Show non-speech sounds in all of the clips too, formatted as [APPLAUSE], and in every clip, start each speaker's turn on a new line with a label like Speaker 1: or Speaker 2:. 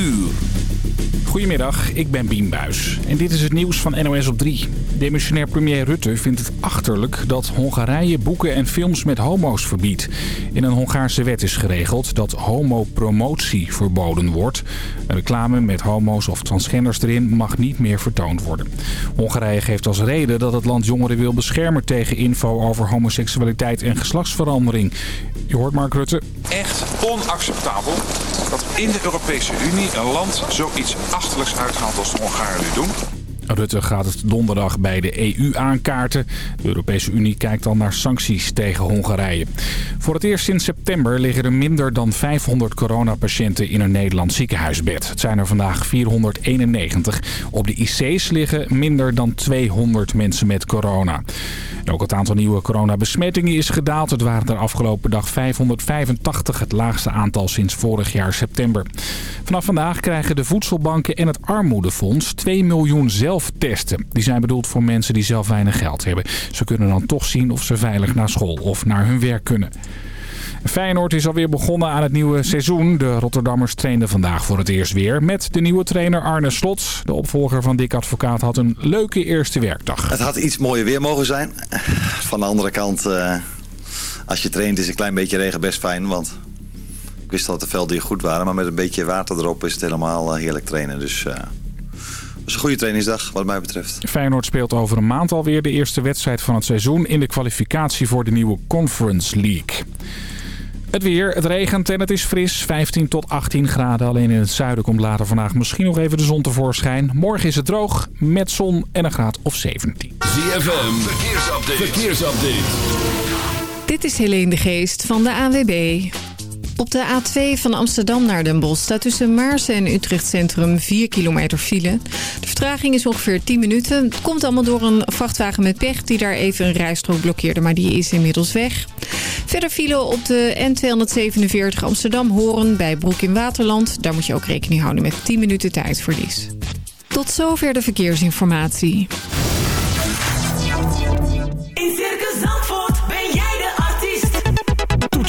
Speaker 1: uur.
Speaker 2: Goedemiddag, ik ben Bien Buis en dit is het nieuws van NOS op 3. Demissionair premier Rutte vindt het achterlijk dat Hongarije boeken en films met homo's verbiedt. In een Hongaarse wet is geregeld dat homopromotie verboden wordt. Een reclame met homo's of transgenders erin mag niet meer vertoond worden. Hongarije geeft als reden dat het land jongeren wil beschermen tegen info over homoseksualiteit en geslachtsverandering. Je hoort Mark Rutte.
Speaker 3: Echt onacceptabel dat in de Europese Unie een land zoiets achterlijks uithaalt als de Hongaren nu doen.
Speaker 2: Rutte gaat het donderdag bij de EU aankaarten. De Europese Unie kijkt al naar sancties tegen Hongarije. Voor het eerst sinds september liggen er minder dan 500 coronapatiënten in een Nederlands ziekenhuisbed. Het zijn er vandaag 491. Op de IC's liggen minder dan 200 mensen met corona. ook het aantal nieuwe coronabesmettingen is gedaald. Het waren er afgelopen dag 585, het laagste aantal sinds vorig jaar september. Vanaf vandaag krijgen de voedselbanken en het armoedefonds 2 miljoen zelftesten. Die zijn bedoeld voor mensen die zelf weinig geld hebben. Ze kunnen dan toch zien of ze veilig naar school of naar hun werk kunnen. Feyenoord is alweer begonnen aan het nieuwe seizoen. De Rotterdammers trainden vandaag voor het eerst weer met de nieuwe trainer Arne Slot. De opvolger van Dick Advocaat had een leuke eerste werkdag.
Speaker 4: Het had iets mooier weer mogen zijn. Van de andere kant, uh, als je traint is een klein beetje regen best fijn. Want ik wist dat de velden hier goed waren. Maar met een beetje water erop is het helemaal uh, heerlijk trainen. Dus... Is een goede trainingsdag wat mij betreft.
Speaker 2: Feyenoord speelt over een maand alweer de eerste wedstrijd van het seizoen... in de kwalificatie voor de nieuwe Conference League. Het weer, het regent en het is fris. 15 tot 18 graden. Alleen in het zuiden komt later vandaag misschien nog even de zon tevoorschijn. Morgen is het droog met zon en een graad of 17.
Speaker 1: ZFM, verkeersupdate. verkeersupdate.
Speaker 5: Dit is Helene de Geest van de AWB. Op de A2 van Amsterdam naar Den Bosch staat tussen Maarsen en Utrecht Centrum 4 kilometer file. De vertraging is ongeveer 10 minuten. Het komt allemaal door een vrachtwagen met pech die daar even een rijstrook blokkeerde, maar die is inmiddels weg. Verder file op de N247 Amsterdam-Horen bij Broek in Waterland. Daar moet je ook rekening houden met 10 minuten tijdverlies. Tot zover de verkeersinformatie.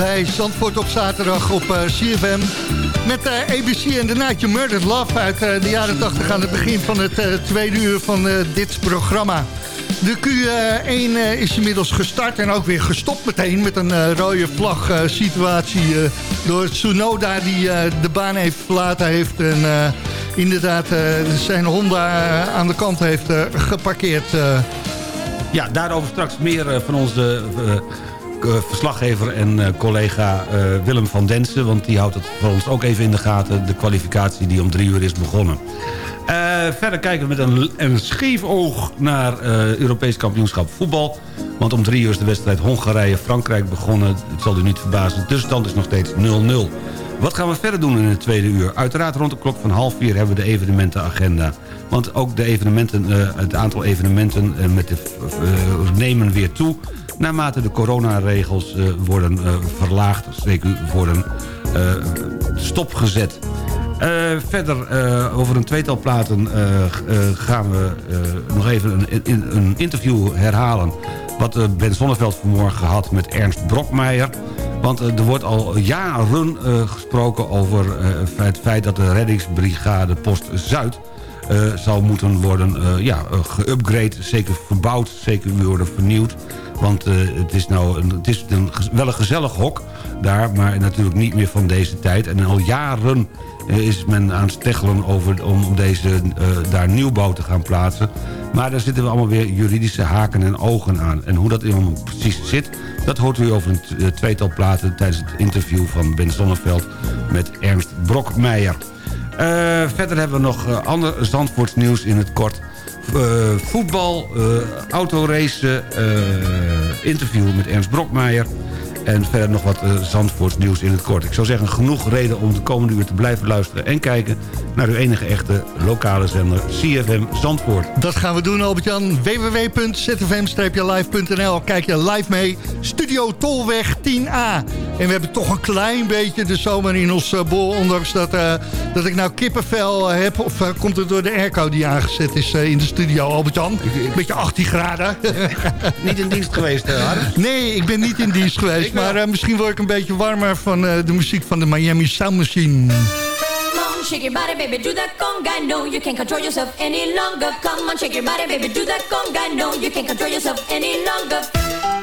Speaker 6: Bij Zandvoort op zaterdag op eh, CFM. Met eh, ABC en Night You Murdered Love uit eh, de jaren 80 aan het begin van het tweede uur van dit programma. De Q1 is inmiddels gestart en ook weer gestopt meteen met een rode vlag situatie door Tsunoda die de baan heeft verlaten heeft en inderdaad zijn Honda aan de kant heeft geparkeerd.
Speaker 7: Ja, daarover straks meer van onze verslaggever en eh, collega eh, Willem van Densen. Want die houdt het voor ons ook even in de gaten. De kwalificatie die om drie uur is begonnen. Eh, verder kijken we met een, een scheef oog naar eh Europees kampioenschap voetbal. Want om drie uur is de wedstrijd Hongarije-Frankrijk begonnen. Het zal u niet verbazen. De stand is nog steeds 0-0. Wat gaan we verder doen in het tweede uur? Uiteraard rond de klok van half vier hebben we de evenementenagenda. Want ook de evenementen, eh, het aantal evenementen eh, met de, eh, nemen weer toe... naarmate de coronaregels eh, worden eh, verlaagd, CQ worden eh, stopgezet. Eh, verder, over een tweetal platen gaan we nog even een, in- een interview herhalen... wat Ben Zonneveld vanmorgen had met Ernst Brokmeijer. Want er wordt al jaren gesproken over het feit dat de reddingsbrigade Post Zuid... zal moeten worden ja, geüpgrade, zeker verbouwd, zeker worden vernieuwd. Want eh, het is, nou het is een, wel een gezellig hok daar, maar natuurlijk niet meer van deze tijd. En al jaren eh, is men aan het steggelen over, om, deze, eh, daar nieuwbouw te gaan plaatsen. Maar daar zitten we allemaal weer juridische haken en ogen aan. En hoe dat helemaal precies zit, dat hoort u over een tweetal platen... tijdens het interview van Ben Zonneveld met Ernst Brokmeijer. Verder hebben we nog ander Zandvoorts nieuws in het kort. Eh, voetbal, eh autoracen, eh, interview met Ernst Brokmeijer... en verder nog wat eh Zandvoorts nieuws in het kort. Ik zou zeggen, genoeg reden om de komende uur te blijven luisteren... en kijken naar uw enige echte lokale zender CFM Zandvoort.
Speaker 6: Dat gaan we doen, Albert-Jan. www.zfm-live.nl Kijk je live mee. Studio Tolweg 10A. En we hebben toch een klein beetje de zomer in ons eh, bol. Ondanks dat, eh, dat ik nou kippenvel heb. Of komt het door de airco die aangezet is in de studio, Albert-Jan? Een beetje 18 graden. [LAUGHS]
Speaker 7: Niet in dienst geweest, hè?
Speaker 6: Nee, ik ben niet in dienst geweest. Maar eh, misschien word ik een beetje warmer van eh, de muziek van de Miami Sound Machine.
Speaker 8: Shake your body, baby, do that conga. No, you can't control yourself any longer. Come on, shake your body, baby, do that conga. No, you can't control yourself any longer.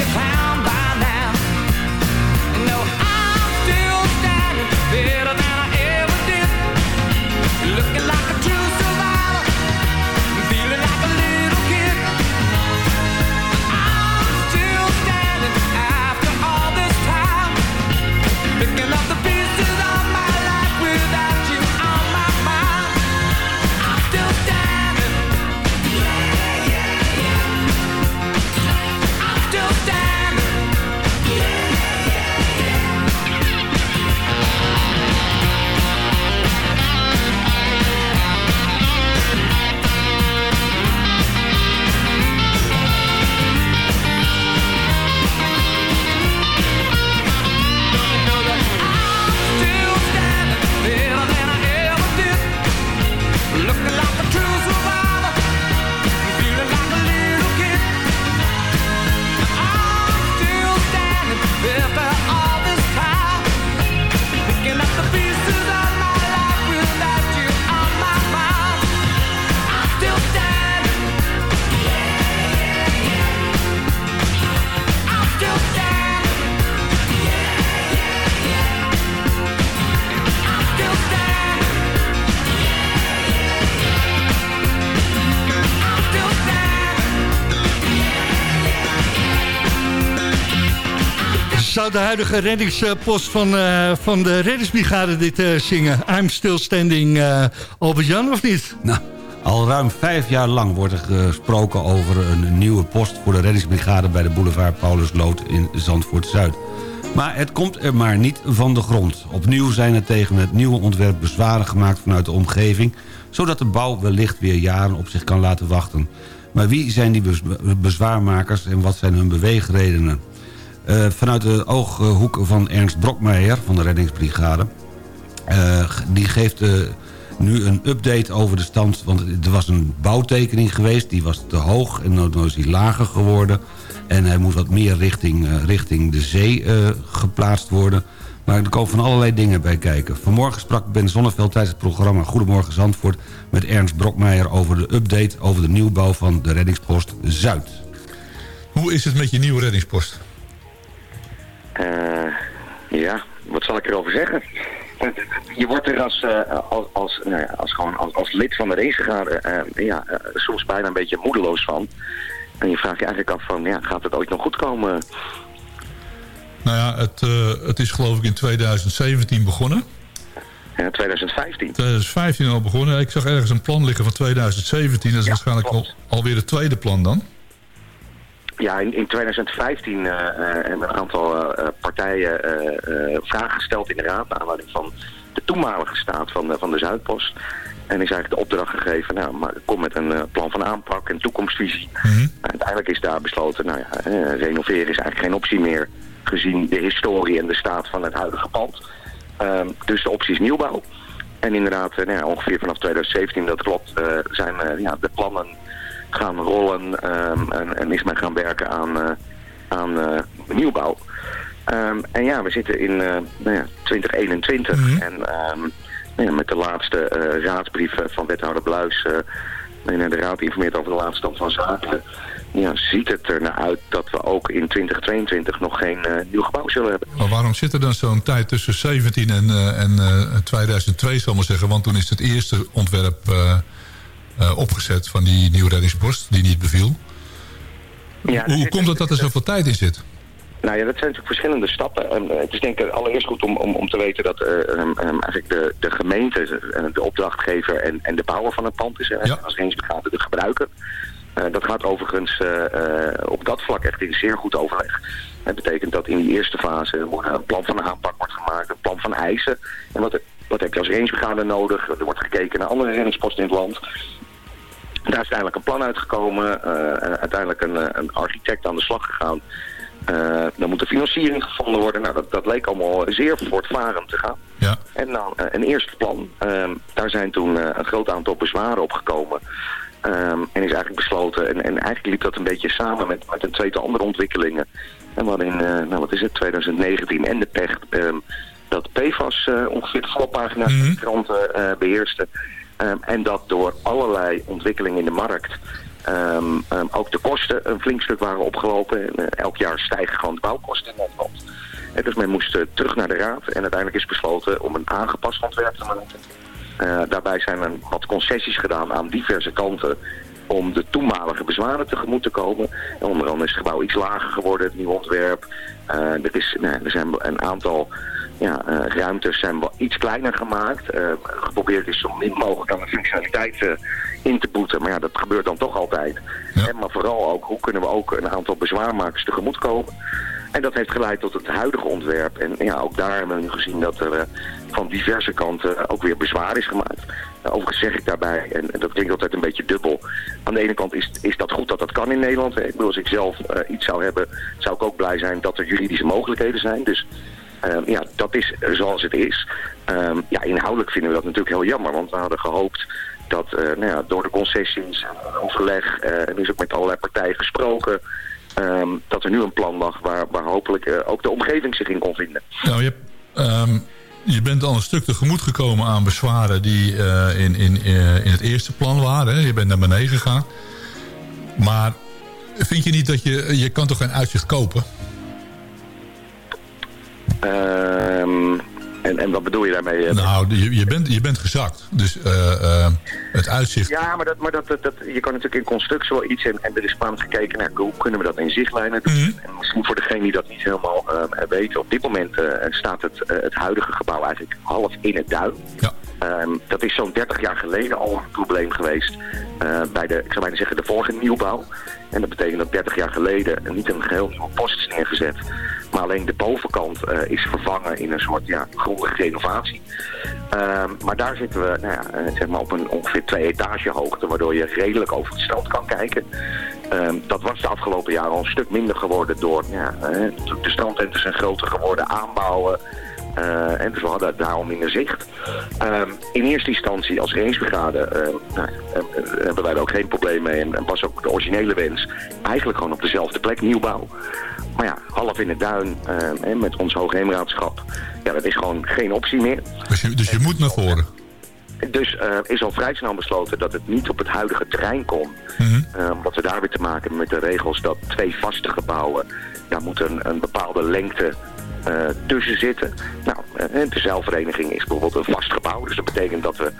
Speaker 9: if I
Speaker 6: De huidige reddingspost van, eh, van de reddingsbrigade dit eh, zingen? I'm still standing, eh Albert-Jan, of niet?
Speaker 7: Nou, al ruim vijf jaar lang wordt er gesproken over een nieuwe post... voor de reddingsbrigade bij de boulevard Paulusloot in Zandvoort-Zuid. Maar het komt er maar niet van de grond. Opnieuw zijn er tegen het nieuwe ontwerp bezwaren gemaakt vanuit de omgeving... zodat de bouw wellicht weer jaren op zich kan laten wachten. Maar wie zijn die bez- bezwaarmakers en wat zijn hun beweegredenen? Eh, vanuit de ooghoek van Ernst Brokmeijer van de reddingsbrigade... Eh, die geeft eh, nu een update over de stand. Want er was een bouwtekening geweest, die was te hoog en nu is die lager geworden. En hij moet wat meer richting, richting de zee geplaatst worden. Maar er komen van allerlei dingen bij kijken. Vanmorgen sprak Ben Zonneveld tijdens het programma Goedemorgen Zandvoort... met Ernst Brokmeijer over de update over de nieuwbouw van de reddingspost Zuid.
Speaker 10: Hoe is het met je nieuwe reddingspost?
Speaker 11: Eh, ja, wat zal ik erover zeggen? Je wordt er als, eh, als, als, nou ja, als, gewoon als, als lid van de racebrigade eh, ja, soms bijna een beetje moedeloos van. En je vraagt je eigenlijk af van, ja, gaat het ooit nog goed komen?
Speaker 10: Nou ja, het, het is geloof ik in 2017 begonnen.
Speaker 11: Ja, 2015.
Speaker 10: 2015 al begonnen. Ik zag ergens een plan liggen van 2017. Dat is waarschijnlijk al, alweer het tweede plan dan.
Speaker 11: Ja, in, in 2015 eh, eh, hebben een aantal eh, partijen eh, eh, vragen gesteld in de raad... naar aanleiding van de toenmalige staat van de, van de Zuidpost. En is eigenlijk de opdracht gegeven, nou, maar kom met een eh, plan van aanpak en toekomstvisie. Nou, uiteindelijk is daar besloten, nou ja, eh, renoveren is eigenlijk geen optie meer... gezien de historie en de staat van het huidige pand. Ehm, dus de optie is nieuwbouw. En inderdaad, eh, nou ja, ongeveer vanaf 2017, dat klopt, eh, zijn eh, ja, de plannen gaan rollen ehm, en, en is men gaan werken aan, eh, aan eh, nieuwbouw. Ehm, en ja, we zitten in eh, nou ja, 2021 en ehm, nou ja, met de laatste raadsbrief van wethouder Bluis... waarin de raad informeert over de laatste stand van zaken... Ja, ziet het er naar uit dat we ook in 2022 nog geen nieuw gebouw zullen hebben.
Speaker 10: Maar waarom zit er dan zo'n tijd tussen 17 en, en eh, 2002, zal ik maar zeggen? Want toen is het eerste ontwerp opgezet van die nieuwe reddingspost, die niet beviel.
Speaker 11: Ja,
Speaker 10: Hoe komt het dat er zoveel tijd in zit?
Speaker 11: Nou ja, dat zijn natuurlijk verschillende stappen. En, eh, het is denk ik allereerst goed om, om, om te weten dat eh, ehm, ehm, eigenlijk de, de gemeente, eh, de opdrachtgever en, en de bouwer van het pand is. eh, Als Reensbrigade de gebruiker. Eh, dat gaat overigens eh, eh, op dat vlak echt in zeer goed overleg. Dat betekent dat in die eerste fase een plan van aanpak wordt gemaakt, een plan van eisen. En wat, wat heb je als rangebrigade nodig? Er wordt gekeken naar andere reddingsposten in het land. Daar is uiteindelijk een plan uitgekomen. eh, uiteindelijk een, eh, een architect aan de slag gegaan. Eh dan moet de financiering gevonden worden. Nou, dat, dat leek allemaal zeer voortvarend te gaan.
Speaker 10: Ja.
Speaker 11: En eh, een eerste plan. Ehm, daar zijn toen een groot aantal bezwaren opgekomen. Ehm, en is eigenlijk besloten, en, en eigenlijk liep dat een beetje samen met, met een tweetal andere ontwikkelingen. En wat in, eh, nou wat is het, 2019 en de PECH, ehm, dat PFAS eh, ongeveer de voorpagina's van de kranten eh, beheerste. Ehm, en dat door allerlei ontwikkelingen in de markt ehm, ehm, ook de kosten een flink stuk waren opgelopen. En, eh, elk jaar stijgen gewoon de bouwkosten in Nederland. En dus men moest eh, terug naar de raad en uiteindelijk is besloten om een aangepast ontwerp te maken. Eh, daarbij zijn er wat concessies gedaan aan diverse kanten om de toenmalige bezwaren tegemoet te komen. En onder andere is het gebouw iets lager geworden, het nieuwe ontwerp. Er, is, nou, er zijn een aantal ja, eh, ruimtes zijn wel iets kleiner gemaakt. Eh, geprobeerd is zo min mogelijk aan de functionaliteit eh, in te boeten. Maar ja, dat gebeurt dan toch altijd. En maar vooral ook, hoe kunnen we ook een aantal bezwaarmakers tegemoet komen. En dat heeft geleid tot het huidige ontwerp. En ja, ook daar hebben we nu gezien dat er van diverse kanten ook weer bezwaar is gemaakt. Uh, overigens zeg ik daarbij, en, en dat klinkt altijd een beetje dubbel. Aan de ene kant is, is dat goed dat dat kan in Nederland. Ik bedoel, als ik zelf iets zou hebben, zou ik ook blij zijn dat er juridische mogelijkheden zijn. Dus Ehm, ja, dat is zoals het is. Ehm, ja, inhoudelijk vinden we dat natuurlijk heel jammer, want we hadden gehoopt dat eh, nou ja, door de concessies overleg, en er is ook met allerlei partijen gesproken, ehm, dat er nu een plan lag waar, waar hopelijk eh, ook de omgeving zich in kon vinden.
Speaker 10: Nou, je, je bent al een stuk tegemoet gekomen aan bezwaren die in, in, in het eerste plan waren. Hè? Je bent naar beneden gegaan. Maar vind je niet dat je... Je kan toch geen uitzicht kopen?
Speaker 11: Ehm, en, en wat bedoel je daarmee? eh?
Speaker 10: Nou, je, je, bent, je bent gezakt. Dus eh, eh, het uitzicht...
Speaker 11: Ja, maar, dat, maar dat, dat, dat- je kan natuurlijk in constructie wel iets... En, en er is spannend gekeken naar hoe kunnen we dat in zichtlijnen doen. En misschien voor degene die dat niet helemaal weten... op dit moment staat het, het huidige gebouw eigenlijk half in het duin. Ehm, dat is zo'n 30 jaar geleden al een probleem geweest bij de, ik zou bijna zeggen, de vorige nieuwbouw. En dat betekent dat 30 jaar geleden niet een geheel nieuwe post is neergezet. Maar alleen de bovenkant eh, is vervangen in een soort ja, grondige renovatie. Ehm, maar daar zitten we nou ja, eh, zeg maar op een ongeveer twee etage hoogte, waardoor je redelijk over het strand kan kijken. Ehm, dat was de afgelopen jaren al een stuk minder geworden door ja, eh, de strandtenten zijn groter geworden, aanbouwen. Eh, en dus we hadden daarom minder zicht. Ehm, in eerste instantie als rangebrigade eh, nou, eh, hebben wij er ook geen probleem mee. En, en was ook de originele wens eigenlijk gewoon op dezelfde plek nieuwbouw. Maar ja, half in het duin en met ons hoogheemraadschap, ja, dat is gewoon geen optie meer.
Speaker 10: Dus je, dus je moet naar voren.
Speaker 11: Dus is al vrij snel besloten dat het niet op het huidige terrein kon. Eh, omdat we daar weer te maken hebben met de regels dat twee vaste gebouwen, daar moet een, een bepaalde lengte tussen zitten. Nou, eh, de zeilvereniging is bijvoorbeeld een vast gebouw. Dus dat betekent dat we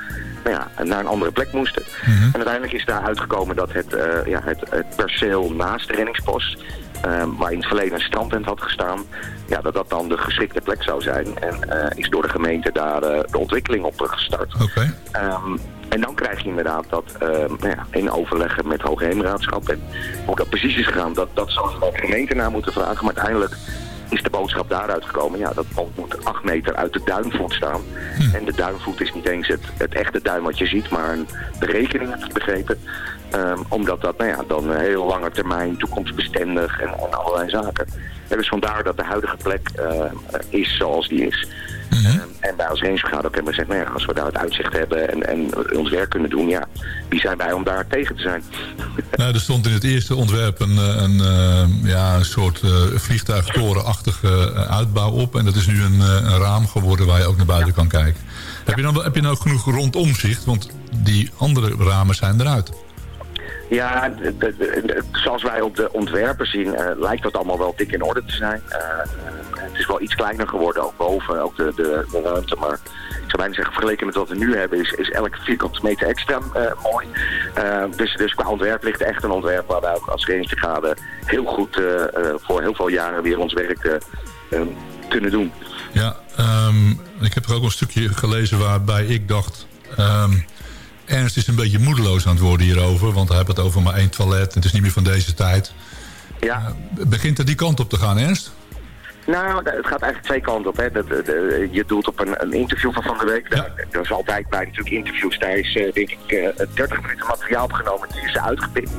Speaker 11: nou ja, naar een andere plek moesten. En uiteindelijk is daar uitgekomen dat het, eh, ja, het, het perceel naast de reddingspost... eh, waar in het verleden een strandtent had gestaan... Ja, dat dat dan de geschikte plek zou zijn. En eh, is door de gemeente daar eh, de ontwikkeling op gestart.
Speaker 10: Oké.
Speaker 11: Ehm, en dan krijg je inderdaad dat nou ja, in overleggen met Hoogheemraadschap en hoe dat precies is gegaan, dat, dat zou de gemeente naar moeten vragen. Maar uiteindelijk is de boodschap daaruit gekomen. Ja, dat pand moet acht meter uit de duinvoet staan. En de duinvoet is niet eens het, het echte duin wat je ziet, maar een berekening heb ik begrepen. Ehm, omdat dat nou ja, dan een heel lange termijn, toekomstbestendig en, en allerlei zaken. En dus vandaar dat de huidige plek eh, is zoals die is. Ehm, en wij als rangebrigade ook hebben gezegd, nou ja, als we daar het uitzicht hebben en, en ons werk kunnen doen, ja, wie zijn wij om daar tegen te zijn? [LAUGHS]
Speaker 10: Nou, er stond in het eerste ontwerp een, eh, een, eh, ja, een soort eh, vliegtuigtorenachtige uitbouw op. En dat is nu een, een raam geworden waar je ook naar buiten kan kijken. Heb, je dan, heb je nou genoeg rondomzicht? Want die andere ramen zijn eruit.
Speaker 11: Ja, zoals wij op de ontwerpen zien, eh, lijkt dat allemaal wel dik in orde te zijn. Eh, eh, het is wel iets kleiner geworden, ook boven, ook de, de, ruimte. Maar ik zou bijna zeggen, vergeleken met wat we nu hebben, is, is elke vierkante meter extra mooi. Dus, dus qua ontwerp ligt echt een ontwerp waar wij ook als Rangebrigade heel goed voor heel veel jaren weer ons werk kunnen doen.
Speaker 10: Ja, ehm, ik heb er ook een stukje gelezen waarbij ik dacht... ehm, Ernst is een beetje moedeloos aan het worden hierover. Want hij heeft het over maar één toilet. Het is niet meer van deze tijd.
Speaker 11: Ja.
Speaker 10: Begint er die kant op te gaan, Ernst?
Speaker 11: Nou, het gaat eigenlijk twee kanten op. Hè. Dat, dat, eh, je doelt op een, een interview van Van de Week. Daar, er is altijd bij natuurlijk interviews. Daar is eh, denk ik eh, 30 minuten materiaal opgenomen. Die is uitgepikt.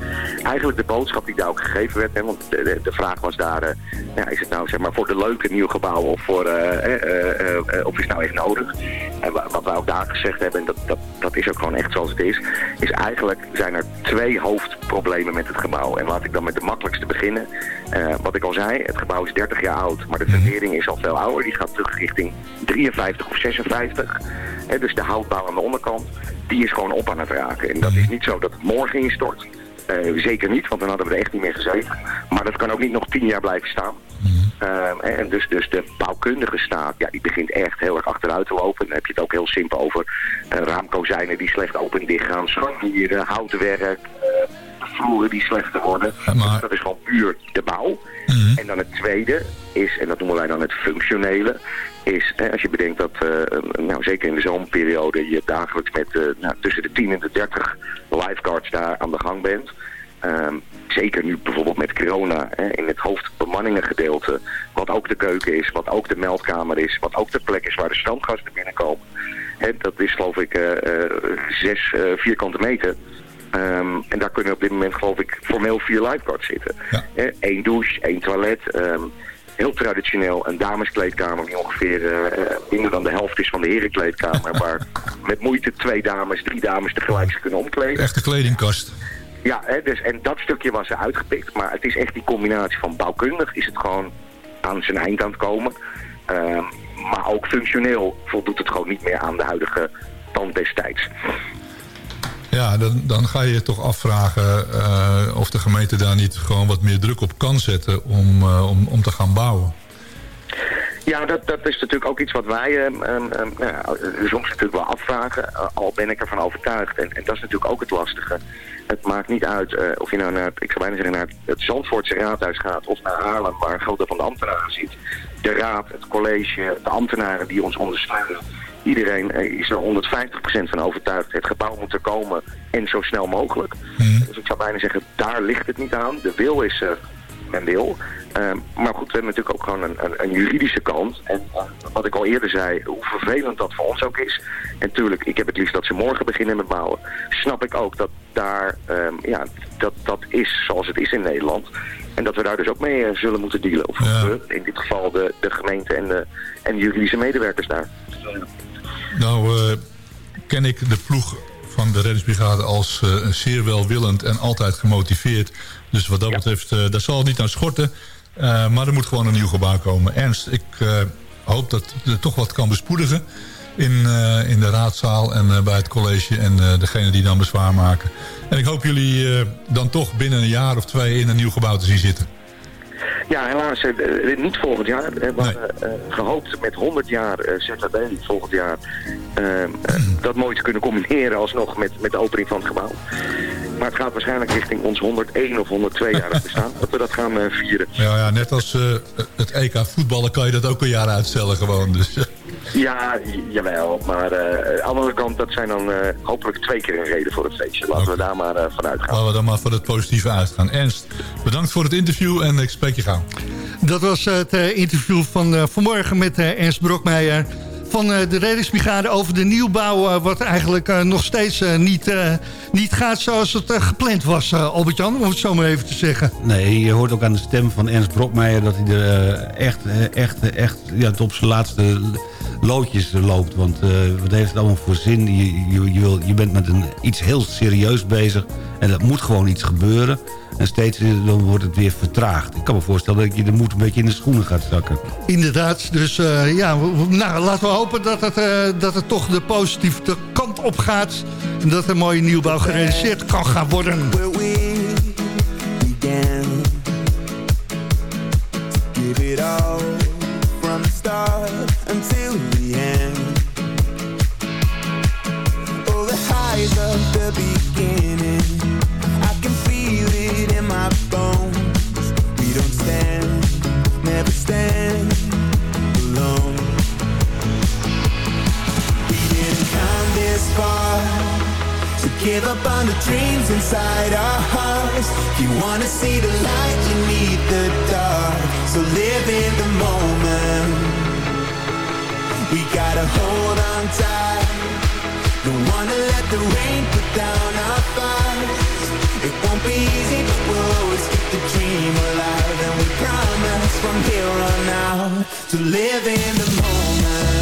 Speaker 11: Eigenlijk de boodschap die daar ook gegeven werd. Hè, want de, de, vraag was daar, eh, ja, is het nou zeg maar voor de leuke nieuw gebouw of, voor, eh, eh, eh, eh, of is het nou echt nodig? En wa- wat wij ook daar gezegd hebben, en dat, dat, dat is ook gewoon echt zoals het is, is eigenlijk zijn er twee hoofdproblemen met het gebouw. En laat ik dan met de makkelijkste beginnen. Eh, wat ik al zei, het gebouw is 30 jaar oud, maar de fundering is al veel ouder. Die gaat terug richting 53 of 56. Hè, dus de houtbouw aan de onderkant, die is gewoon op aan het raken. En dat is niet zo dat het morgen instort. Eh, zeker niet, want dan hadden we er echt niet meer gezeten. Maar dat kan ook niet nog tien jaar blijven staan. Ehm, en dus, dus de bouwkundige staat, ja, die begint echt heel erg achteruit te lopen. Dan heb je het ook heel simpel over eh, raamkozijnen die slecht open en dicht gaan, scharnieren, houtwerk, eh, vloeren die slechter worden. Dus dat is gewoon puur de bouw. En dan het tweede is, en dat noemen wij dan het functionele, is hè, als je bedenkt dat, eh, nou, zeker in de zomerperiode, je dagelijks met eh, nou, tussen de 10 en de 30 lifeguards daar aan de gang bent. Ehm, zeker nu bijvoorbeeld met corona hè, in het hoofdbemanningengedeelte, wat ook de keuken is, wat ook de meldkamer is, wat ook de plek is waar de stroomgasten binnenkomen. Hè, dat is geloof ik eh, zes vierkante meter. Ehm, en daar kunnen op dit moment geloof ik formeel vier lifeguards zitten. Eén douche, één toilet. ehm, heel traditioneel een dameskleedkamer die ongeveer eh, minder dan de helft is van de herenkleedkamer. [LAUGHS] waar met moeite twee dames, drie dames tegelijk zich kunnen omkleden.
Speaker 10: Echte kledingkast.
Speaker 11: Ja, hè, dus, en dat stukje was er uitgepikt. Maar het is echt die combinatie van bouwkundig is het gewoon aan zijn eind aan het komen. Ehm, maar ook functioneel voldoet het gewoon niet meer aan de huidige tand destijds.
Speaker 10: Ja, dan, dan ga je je toch afvragen eh, of de gemeente daar niet gewoon wat meer druk op kan zetten om, eh, om, om te gaan bouwen.
Speaker 11: Ja, dat, dat is natuurlijk ook iets wat wij ehm, nou ja, soms natuurlijk wel afvragen. Al ben ik ervan overtuigd. En, en dat is natuurlijk ook het lastige. Het maakt niet uit of je nou naar, ik zou bijna zeggen, naar het Zandvoortse raadhuis gaat of naar Haarlem, waar een groot deel van de ambtenaren zit. De raad, het college, de ambtenaren die ons ondersteunen. Iedereen eh, is er 150% van overtuigd. Het gebouw moet er komen en zo snel mogelijk. Dus ik zou bijna zeggen, daar ligt het niet aan. De wil is er, men wil. Ehm, maar goed, we hebben natuurlijk ook gewoon een, een, een juridische kant. En eh, wat ik al eerder zei, hoe vervelend dat voor ons ook is. En tuurlijk, ik heb het liefst dat ze morgen beginnen met bouwen. Snap ik ook dat daar, ehm, ja, dat, dat is zoals het is in Nederland. En dat we daar dus ook mee eh, zullen moeten dealen. Of in dit geval de, de gemeente en de, en de juridische medewerkers daar.
Speaker 10: Nou eh, ken ik de ploeg van de reddingsbrigade als eh, zeer welwillend en altijd gemotiveerd. Dus wat dat betreft, eh daar zal het niet aan schorten. Maar er moet gewoon een nieuw gebouw komen. Ernst, ik hoop dat er toch wat kan bespoedigen in, in de raadzaal en bij het college en degene die dan bezwaar maken. En ik hoop jullie dan toch binnen een jaar of twee in een nieuw gebouw te zien zitten.
Speaker 11: Ja, helaas eh, eh, niet volgend jaar. We hadden eh, gehoopt met 100 jaar ZHB volgend jaar dat mooi te kunnen combineren alsnog met, met de opening van het gebouw. Maar het gaat waarschijnlijk richting ons 101 of 102 jaar bestaan. Dat we dat gaan vieren.
Speaker 10: Ja, ja, net als het EK voetballen kan je dat ook een jaar uitstellen gewoon. Dus,
Speaker 11: Ja, jawel. Maar eh, aan de andere kant, dat zijn dan eh, hopelijk twee keer een reden voor het feestje. Laten we daar maar eh, van uitgaan.
Speaker 10: Laten we dan maar van het positieve uitgaan. Ernst, bedankt voor het interview en ik spreek je gauw.
Speaker 6: Dat was het eh, interview van eh, vanmorgen met eh, Ernst Brokmeijer van eh, de reddingsbrigade over de nieuwbouw... wat eigenlijk eh, nog steeds eh, niet, eh, niet gaat zoals het gepland was, Albert-Jan, om het zo maar even te zeggen.
Speaker 7: Nee, je hoort ook aan de stem van Ernst Brokmeijer... dat hij er echt, echt, echt ja, tot op zijn laatste loodjes loopt. Want eh, wat heeft het allemaal voor zin? Je, je, je, wil, je bent met een, iets heel serieus bezig... en er moet gewoon iets gebeuren. En steeds dan wordt het weer vertraagd. Ik kan me voorstellen dat je de moed een beetje in de schoenen gaat zakken.
Speaker 6: Inderdaad, dus eh, ja, nou, laten we hopen dat het, eh, dat het toch de positieve kant op gaat... en dat er een mooie nieuwbouw gerealiseerd kan gaan worden.
Speaker 12: Give it all start until the end. Oh, the highs of the beginning. I can feel it in my bones. We don't stand, never stand alone. We didn't come this far to give up on the dreams inside our hearts. If you wanna see the light, you need the dark. So live in the moment. Gotta hold on tight. Don't wanna let the rain put down our fights. It won't be easy, but we'll always keep the dream alive. And we promise from here on out to live in the moment.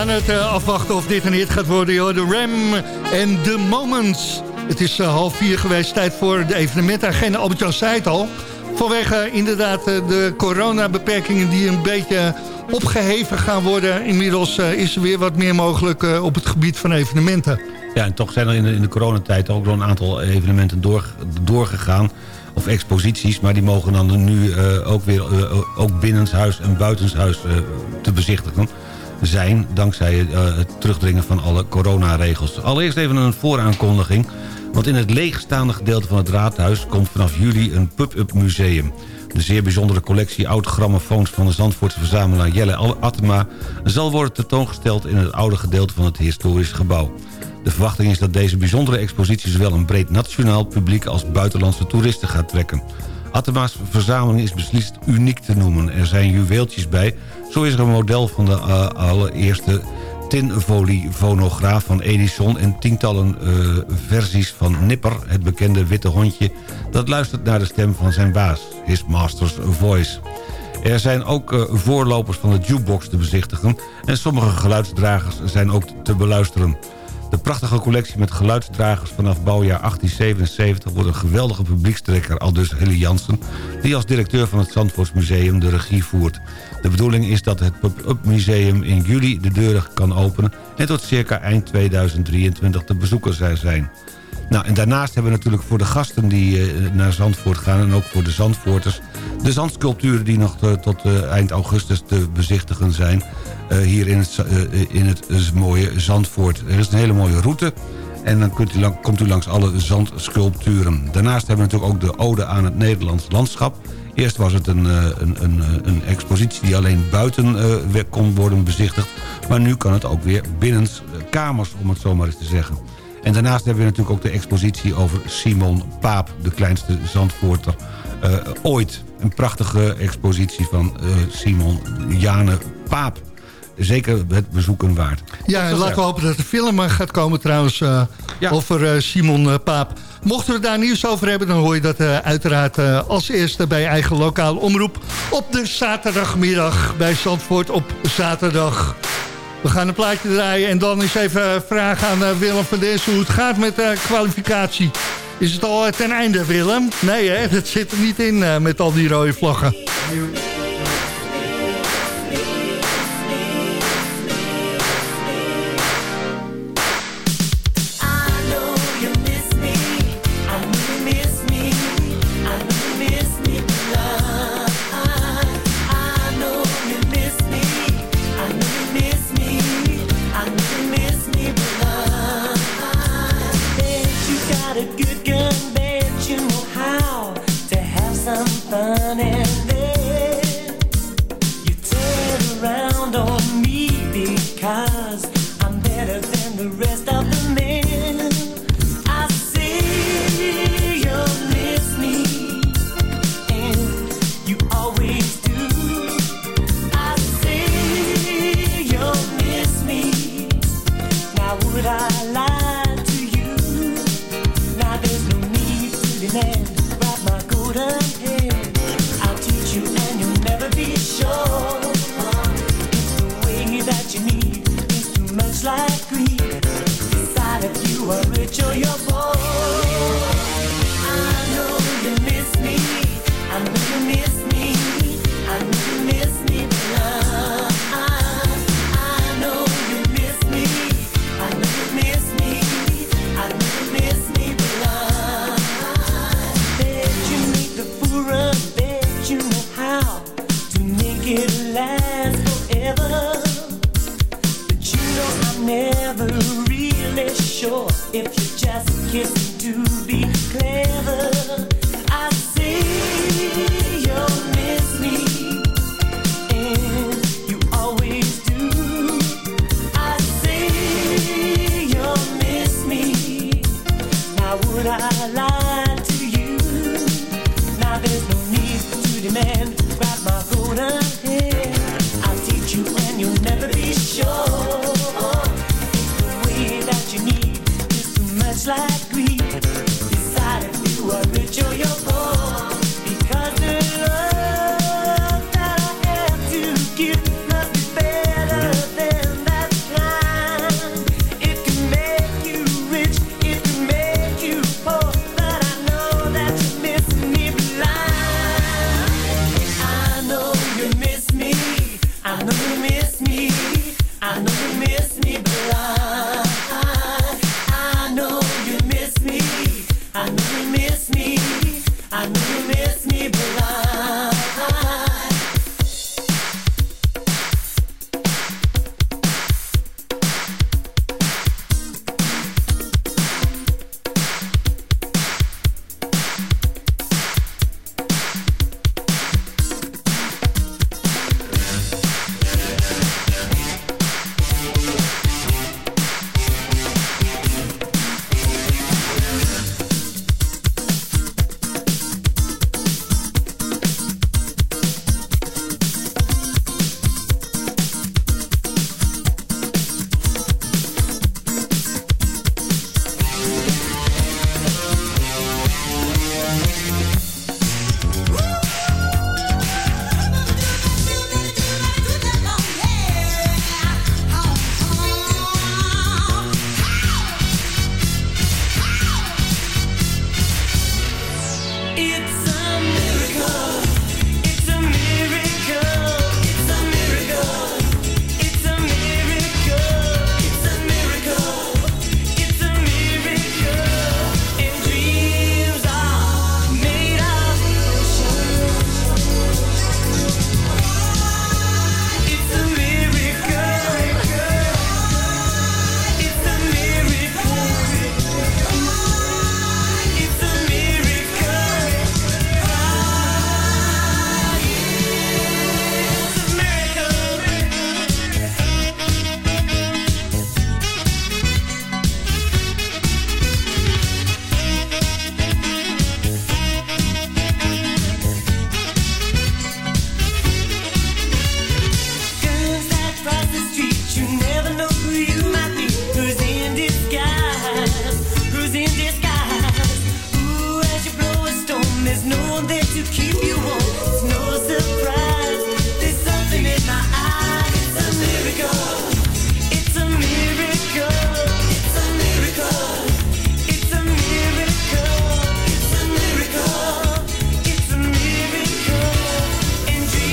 Speaker 12: We
Speaker 6: gaan het eh, afwachten of dit een hit gaat worden. Joh. De Ram en The Moments. Het is eh, half vier geweest, tijd voor de evenementagenda. Albert-Jan zei het al. Vanwege eh, inderdaad de coronabeperkingen die een beetje opgeheven gaan worden. Inmiddels is er weer wat meer mogelijk op het gebied van evenementen.
Speaker 7: Ja, en toch zijn er in de, de coronatijd ook een aantal evenementen door, doorgegaan. Of exposities, maar die mogen dan nu ook weer eh, ook binnenshuis en buitenshuis te bezichtigen zijn... dankzij eh, het terugdringen van alle coronaregels. Allereerst even een vooraankondiging. Want in het leegstaande gedeelte van het raadhuis... komt vanaf juli een pub-up museum. De zeer bijzondere collectie oud-grammofoons van de Zandvoortse verzamelaar Jelle Attema... zal worden tentoongesteld in het oude gedeelte van het historische gebouw. De verwachting is dat deze bijzondere expositie... zowel een breed nationaal publiek als buitenlandse toeristen gaat trekken. Attema's verzameling is beslist uniek te noemen. Er zijn juweeltjes bij. Zo is er een model van de eh, allereerste tinfolie-fonograaf van Edison... en tientallen eh, versies van Nipper, het bekende witte hondje... dat luistert naar de stem van zijn baas, his master's voice. Er zijn ook eh, voorlopers van de jukebox te bezichtigen... en sommige geluidsdragers zijn ook te beluisteren. De prachtige collectie met geluidsdragers vanaf bouwjaar 1877... wordt een geweldige publiekstrekker, al dus Hilly Jansen... die als directeur van het Zandvoortsmuseum de regie voert. De bedoeling is dat het Pop-Up Museum in juli de deuren kan openen... en tot circa eind 2023 te bezoeken zij zijn. Nou, en daarnaast hebben we natuurlijk voor de gasten die eh, naar Zandvoort gaan... en ook voor de Zandvoorters... de zandsculpturen die nog eh, tot eh, eind augustus te bezichtigen zijn... hier in het, in het mooie Zandvoort. Er is een hele mooie route... En dan kunt u komt u langs alle zandsculpturen. Daarnaast hebben we natuurlijk ook de ode aan het Nederlands landschap. Eerst was het een, eh, een, een, eh, een expositie die alleen buiten eh, kon worden bezichtigd. Maar nu kan het ook weer binnen kamers, om het zo maar eens te zeggen. En daarnaast hebben we natuurlijk ook de expositie over Simon Paap... de kleinste Zandvoorter ooit. Een prachtige expositie van Simon Jane Paap. Zeker het bezoeken waard.
Speaker 6: Ja, en laten we hopen dat de film eh, gaat komen trouwens eh, over eh, Simon Paap. Mochten we daar nieuws over hebben, dan hoor je dat uiteraard als eerste bij je eigen lokale omroep... op de zaterdagmiddag bij Zandvoort op zaterdag. We gaan een plaatje draaien en dan eens even vragen aan Willem van Dessen hoe het gaat met de kwalificatie
Speaker 13: Is het al ten einde, Willem? Nee, hè? Dat zit er niet in met al die rode vlaggen.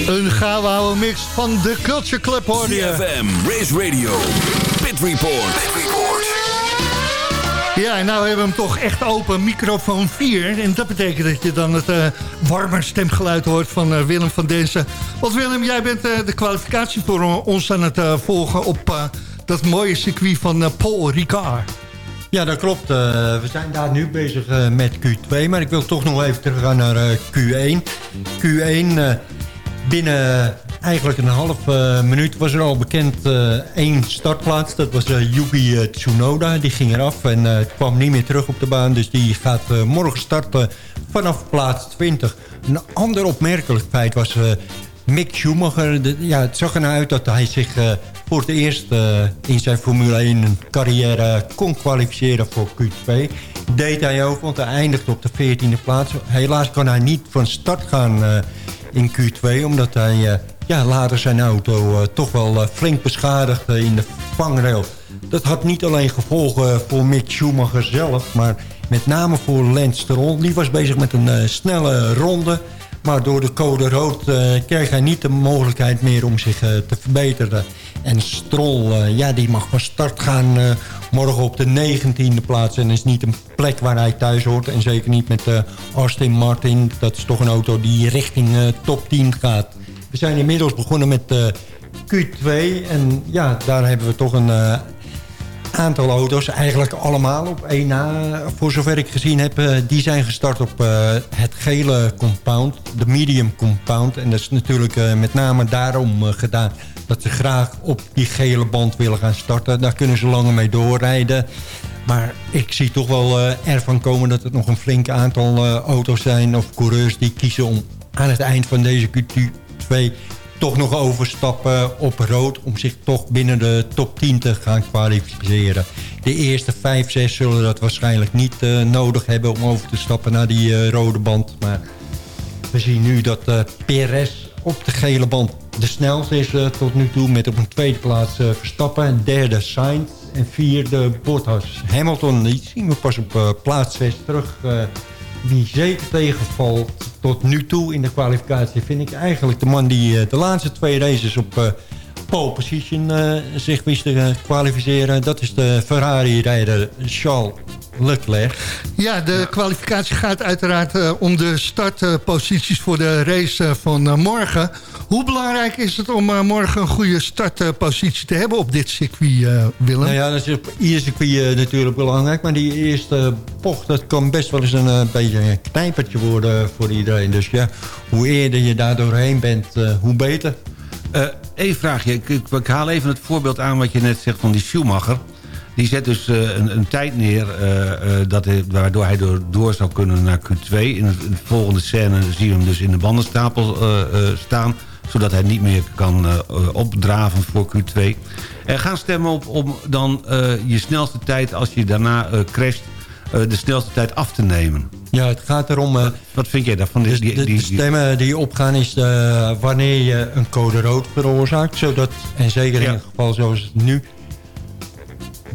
Speaker 6: Gouden oude mix van de Culture Club hoorde je.
Speaker 1: CFM, Race Radio, Pit Report.
Speaker 6: Ja, en nou hebben we hem toch echt open, microfoon 4. En dat betekent dat je dan het eh warme stemgeluid hoort van eh, Willem van Densen. Want Willem, jij bent eh, de kwalificatie voor ons aan het volgen op eh, dat mooie circuit van Paul Ricard.
Speaker 14: Ja, dat klopt. We zijn daar nu bezig met Q2. Maar ik wil toch nog even teruggaan naar eh, Q1. Q1, eh, binnen eigenlijk een half eh, minuut was er al bekend eh, één startplaats. Dat was eh, Yuki Tsunoda. Die ging eraf en eh, kwam niet meer terug op de baan. Dus die gaat morgen starten vanaf plaats 20. Een ander opmerkelijk feit was... Mick Schumacher, ja, het zag ernaar uit dat hij zich voor het eerst in zijn Formule 1 carrière kon kwalificeren voor Q2. Deed hij ook, want hij eindigde op de 14e plaats. Helaas kan hij niet van start gaan eh, in Q2, omdat hij eh, ja, later zijn auto eh, toch wel flink beschadigde in de vangrail. Dat had niet alleen gevolgen voor Mick Schumacher zelf, maar met name voor Lance Stroll. Die was bezig met een snelle ronde. Maar door de code rood kreeg hij niet de mogelijkheid meer om zich te verbeteren. En Stroll, eh, ja, die mag van start gaan eh, morgen op de 19e plaats. En is niet een plek waar hij thuis hoort. En zeker niet met eh Austin Martin. Dat is toch een auto die richting top 10 gaat. We zijn inmiddels begonnen met eh, Q2. En ja, daar hebben we toch een... aantal auto's, eigenlijk allemaal op 1 na, voor zover ik gezien heb, die zijn gestart op het gele compound, de medium compound. En dat is natuurlijk met name daarom gedaan dat ze graag op die gele band willen gaan starten. Daar kunnen ze langer mee doorrijden. Maar ik zie toch wel eh, ervan komen dat er nog een flink aantal eh, auto's zijn of coureurs die kiezen om aan het eind van deze Q2 toch nog overstappen op rood... om zich toch binnen de top 10 te gaan kwalificeren. De eerste 5, 6 zullen dat waarschijnlijk niet eh, nodig hebben... om over te stappen naar die rode band. Maar we zien nu dat Perez op de gele band de snelste is eh, tot nu toe... met op een tweede plaats eh, Verstappen, derde Sainz en vierde Bottas. Hamilton, die zien we pas op eh, plaats 6 terug... die zeker tegenvalt tot nu toe in de kwalificatie... vind ik eigenlijk de man die de laatste twee races op pole position zich wist te kwalificeren. Dat is de Ferrari-rijder Charles Leclerc.
Speaker 6: Ja, de kwalificatie gaat uiteraard eh, om de startposities voor de race eh, van eh, morgen. Hoe belangrijk is het om morgen een goede startpositie te hebben op dit circuit, eh, Willem?
Speaker 14: Nou ja, dat is op ieder circuit natuurlijk belangrijk. Maar die eerste bocht, dat kan best wel eens een eh, beetje een knijpertje worden voor iedereen. Dus ja, hoe eerder je daar doorheen bent, hoe beter.
Speaker 7: Eén vraagje. Ik, ik, ik haal even het voorbeeld aan wat je net zegt van die Schumacher. Die zet dus eh, een, een tijd neer eh, eh, dat hij, waardoor hij door, door zou kunnen naar Q2. In, het, in de volgende scène zien we hem dus in de bandenstapel staan. Zodat hij niet meer kan opdraven voor Q2. En gaan stemmen op om dan je snelste tijd als je daarna crasht... eh, de snelste tijd af te nemen.
Speaker 14: Ja, het gaat erom... eh,
Speaker 7: Wat vind jij daarvan? Die, die,
Speaker 14: de, stemmen die opgaan is wanneer je een code rood veroorzaakt. Zodat, en zeker in het geval zoals het nu...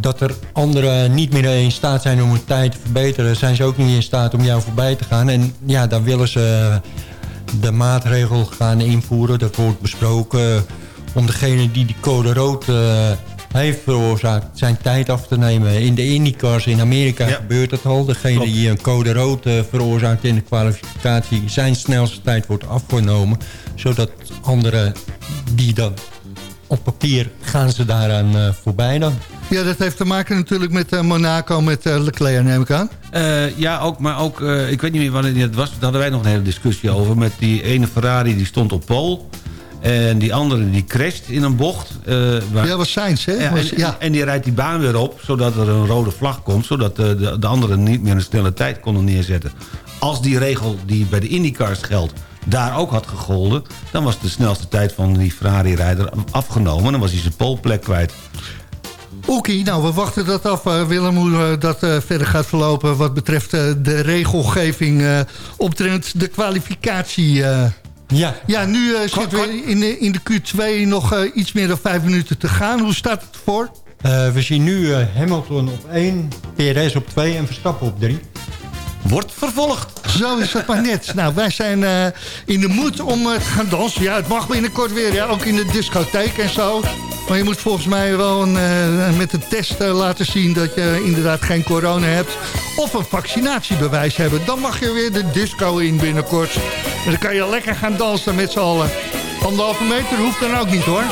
Speaker 14: dat er anderen niet meer in staat zijn om hun tijd te verbeteren... zijn ze ook niet in staat om jou voorbij te gaan. En ja, dan willen ze de maatregel gaan invoeren. Dat wordt besproken om degene die die code rood eh, heeft veroorzaakt... zijn tijd af te nemen. In de IndyCars in Amerika gebeurt dat al. Degene die een code rood eh, veroorzaakt in de kwalificatie... zijn snelste tijd wordt afgenomen. Zodat anderen die dan op papier gaan ze daaraan eh, voorbij dan.
Speaker 6: Ja, dat heeft te maken natuurlijk met eh, Monaco, met eh, Leclerc, neem ik aan.
Speaker 7: Eh, ja, ook, maar ook, eh, ik weet niet meer wanneer het was. Daar hadden wij nog een hele discussie over. Met die ene Ferrari die stond op pol. En die andere die crasht in een bocht. eh, waar-
Speaker 6: Ja, dat was Sainz, hè?
Speaker 7: Ja,
Speaker 6: Was-
Speaker 7: en,
Speaker 6: ja.
Speaker 7: en die rijdt die baan weer op, zodat er een rode vlag komt... zodat de, de, de anderen niet meer een snelle tijd konden neerzetten. Als die regel die bij de IndyCars geldt daar ook had gegolden... dan was de snelste tijd van die Ferrari-rijder afgenomen... en dan was hij zijn poleplek kwijt.
Speaker 6: Oké, nou, we wachten dat af, eh, Willem, hoe eh, dat eh, verder gaat verlopen... wat betreft eh, de regelgeving uh, omtrent de kwalificatie. eh.
Speaker 14: Ja.
Speaker 6: Ja, nu eh, zitten we in de, in de Q2 nog eh, iets meer dan vijf minuten te gaan. Hoe staat het ervoor?
Speaker 14: Eh, we zien nu eh, Hamilton op 1, Perez op 2 en Verstappen op 3.
Speaker 7: Wordt vervolgd.
Speaker 15: Zo is het maar net. Nou, wij zijn eh, in de moed om eh, te gaan dansen. Ja, het mag binnenkort weer, ja, ook in de discotheek en zo. Maar je moet volgens mij wel een, eh, met een test laten zien... dat je inderdaad geen corona hebt. Of een vaccinatiebewijs hebben. Dan mag je weer de disco in binnenkort. En dan kan je lekker gaan dansen met z'n allen. Anderhalve meter hoeft dan ook niet, hoor.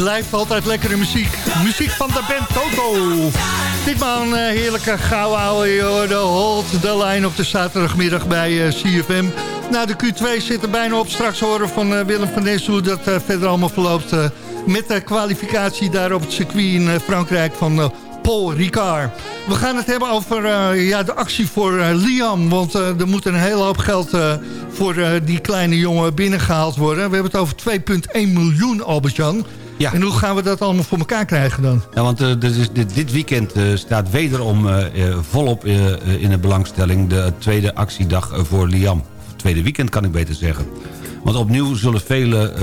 Speaker 6: Blijft altijd lekkere muziek. Muziek van de band Toto. Ditmaal een uh, heerlijke ouwe, de Hold the Line op de zaterdagmiddag bij uh, CFM. Nou, de Q2 zit er bijna op. Straks horen van uh, Willem van Nes hoe dat verder allemaal verloopt... met de kwalificatie daar op het circuit in Frankrijk van Paul Ricard. We gaan het hebben over ja, de actie voor Liam. Want er moet een hele hoop geld voor die kleine jongen binnengehaald worden. We hebben het over 2,1 miljoen, Albert-Jan. Ja. En hoe gaan we dat allemaal voor elkaar krijgen dan?
Speaker 7: Ja, want dus dit, dit, weekend staat wederom volop in de belangstelling... de tweede actiedag voor Liam. Tweede weekend kan ik beter zeggen. Want opnieuw zullen vele,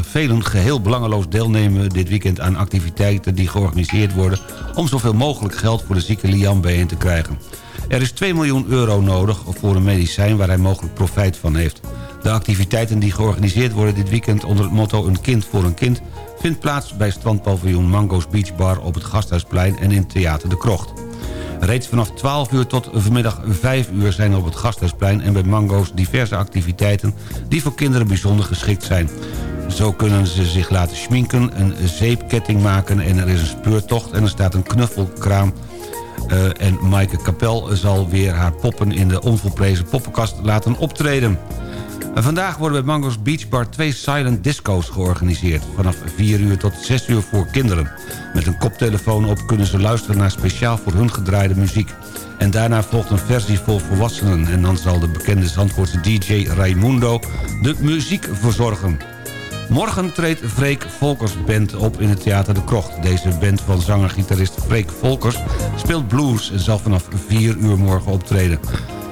Speaker 7: velen geheel belangeloos deelnemen dit weekend aan activiteiten die georganiseerd worden... om zoveel mogelijk geld voor de zieke Liam bijeen te krijgen. Er is 2 miljoen euro nodig voor een medicijn waar hij mogelijk profijt van heeft. De activiteiten die georganiseerd worden dit weekend onder het motto Een kind voor een kind... vindt plaats bij strandpaviljoen Mango's Beach Bar op het Gasthuisplein en in Theater de Krocht. Reeds vanaf 12 uur tot vanmiddag 5 uur zijn er op het Gasthuisplein en bij Mango's diverse activiteiten die voor kinderen bijzonder geschikt zijn. Zo kunnen ze zich laten schminken, een zeepketting maken en er is een speurtocht en er staat een knuffelkraam uh, en Maaike Kapel zal weer haar poppen in de onvolprezen poppenkast laten optreden. Vandaag worden bij Mango's Beach Bar twee silent disco's georganiseerd. Vanaf 4 uur tot 6 uur voor kinderen. Met een koptelefoon op kunnen ze luisteren naar speciaal voor hun gedraaide muziek. En daarna volgt een versie voor volwassenen. En dan zal de bekende Zandvoortse DJ Raimundo de muziek verzorgen. Morgen treedt Freek Volkers Band op in het Theater de Krocht. Deze band van zanger-gitarist Freek Volkers speelt blues... en zal vanaf 4 uur morgen optreden.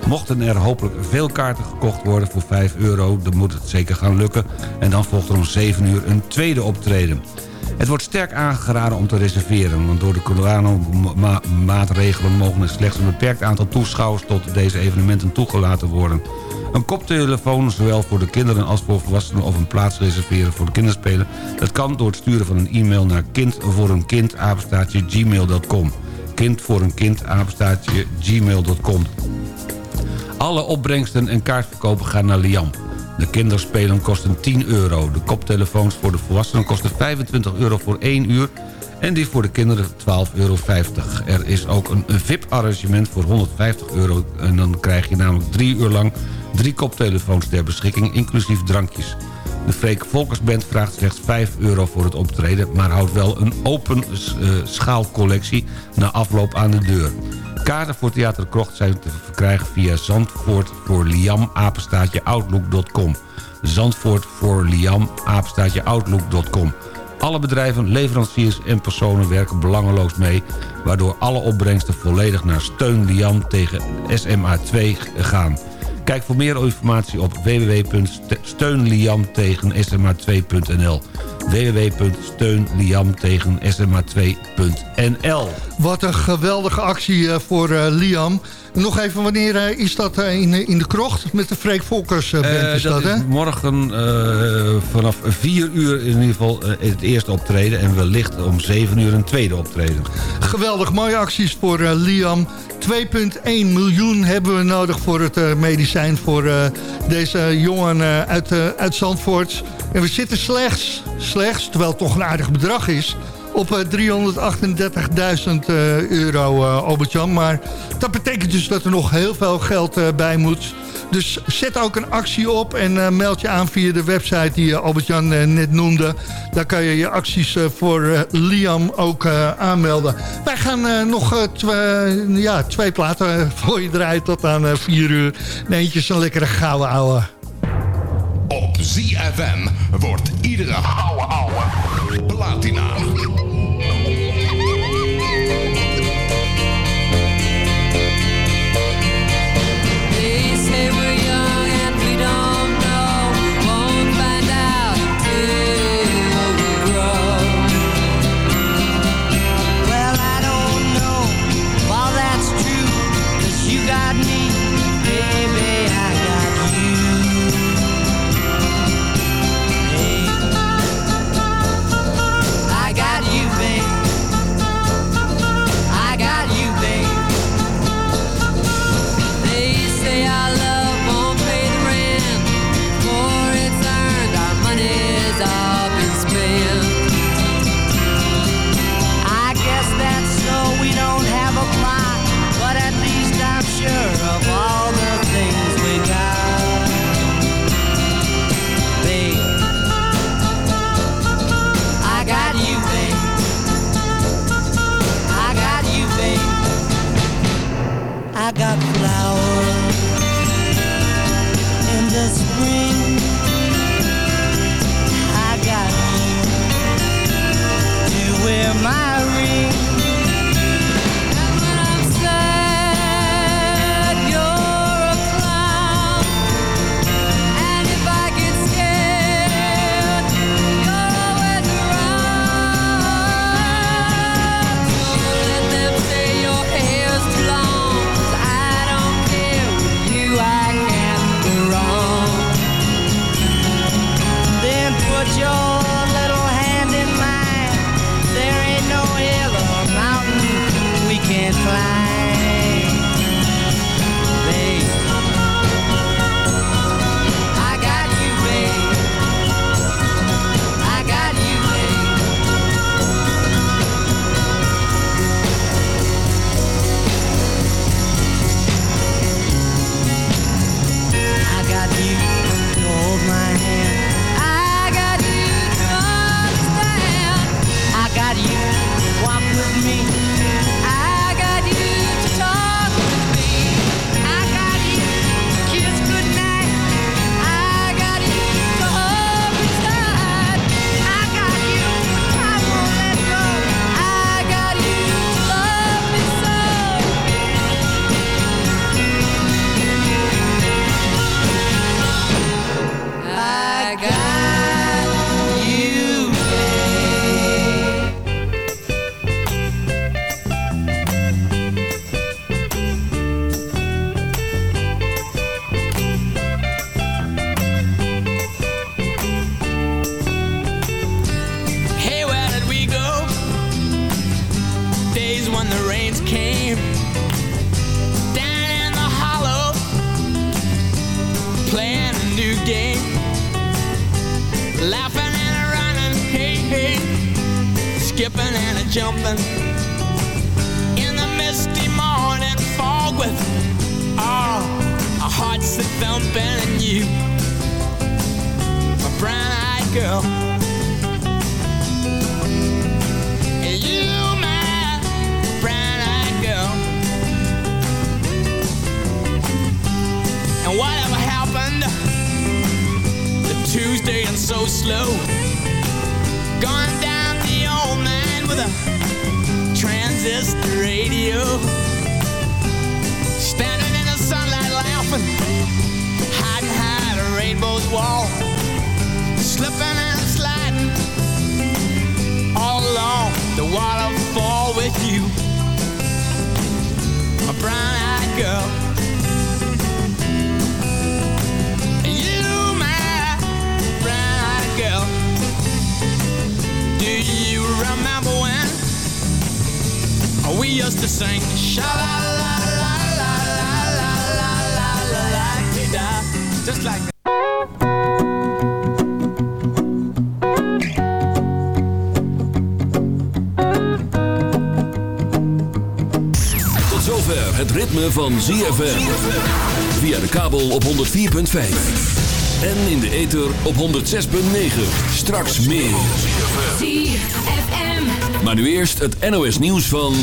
Speaker 7: Mochten er hopelijk veel kaarten gekocht worden voor 5 euro... dan moet het zeker gaan lukken. En dan volgt er om 7 uur een tweede optreden. Het wordt sterk aangeraden om te reserveren... want door de coronamaatregelen mogen er slechts een beperkt aantal toeschouwers... tot deze evenementen toegelaten worden. Een koptelefoon, zowel voor de kinderen als voor volwassenen... of een plaats reserveren voor de kinderspelen... dat kan door het sturen van een e-mail naar kind voor een kind gmail.com. Kind voor een gmail.com. Alle opbrengsten en kaartverkopen gaan naar Liam. De kinderspelen kosten 10 euro. De koptelefoons voor de volwassenen kosten 25 euro voor 1 uur... en die voor de kinderen 12,50 euro. Er is ook een VIP-arrangement voor 150 euro... en dan krijg je namelijk drie uur lang drie koptelefoons ter beschikking... inclusief drankjes. De Freek Volkersband vraagt slechts 5 euro voor het optreden... maar houdt wel een open uh, schaalcollectie na afloop aan de deur. Kaarten voor Theater Krocht zijn te verkrijgen via Zandvoort voor Liam, apenstaatje outlook.com. Zandvoort voor Liam, apenstaatje outlook.com. Alle bedrijven, leveranciers en personen werken belangeloos mee... waardoor alle opbrengsten volledig naar Steun Liam tegen SMA2 gaan. Kijk voor meer informatie op www.steunliamtegensma2.nl www.steunliamtegensma2.nl
Speaker 6: Wat een geweldige actie eh, voor uh, Liam. Nog even, wanneer uh, is dat in, in de krocht met de Freek Volkers band? Is
Speaker 7: dat,
Speaker 6: dat
Speaker 7: is morgen vanaf 4 uur in ieder geval het eerste optreden... en wellicht om 7 uur een tweede optreden.
Speaker 6: Geweldig, mooie acties voor Liam. 2,1 miljoen hebben we nodig voor het medicijn voor deze jongen uit, uit Zandvoort. En we zitten slechts, slechts, terwijl het toch een aardig bedrag is op 338.000 euro, uh, Albert-Jan. Maar dat betekent dus dat er nog heel veel geld bij moet. Dus zet ook een actie op en meld je aan via de website die Albert-Jan net noemde. Daar kan je je acties voor Liam ook aanmelden. Wij gaan nog twee, ja, twee platen voor je draaien tot aan 4 uur. En eentje een lekkere gouden ouwe.
Speaker 16: ZFM wordt iedere ouwe ouwe platina. I got
Speaker 17: jumping in the misty morning fog with all our hearts that thumping and you, my brown-eyed girl. You, my brown-eyed girl. And whatever happened to Tuesday and so slow? Transistor radio. Standing in the sunlight laughing, hiding behind a rainbow's wall. Slipping and sliding all along the waterfall with you, a brown-eyed girl. We used to sing sha la la la la la la just like that?
Speaker 1: Tot zover het ritme van ZFM. Via de kabel op 104.5. En in de ether op 106.9. Straks meer. Maar nu eerst het NOS nieuws van...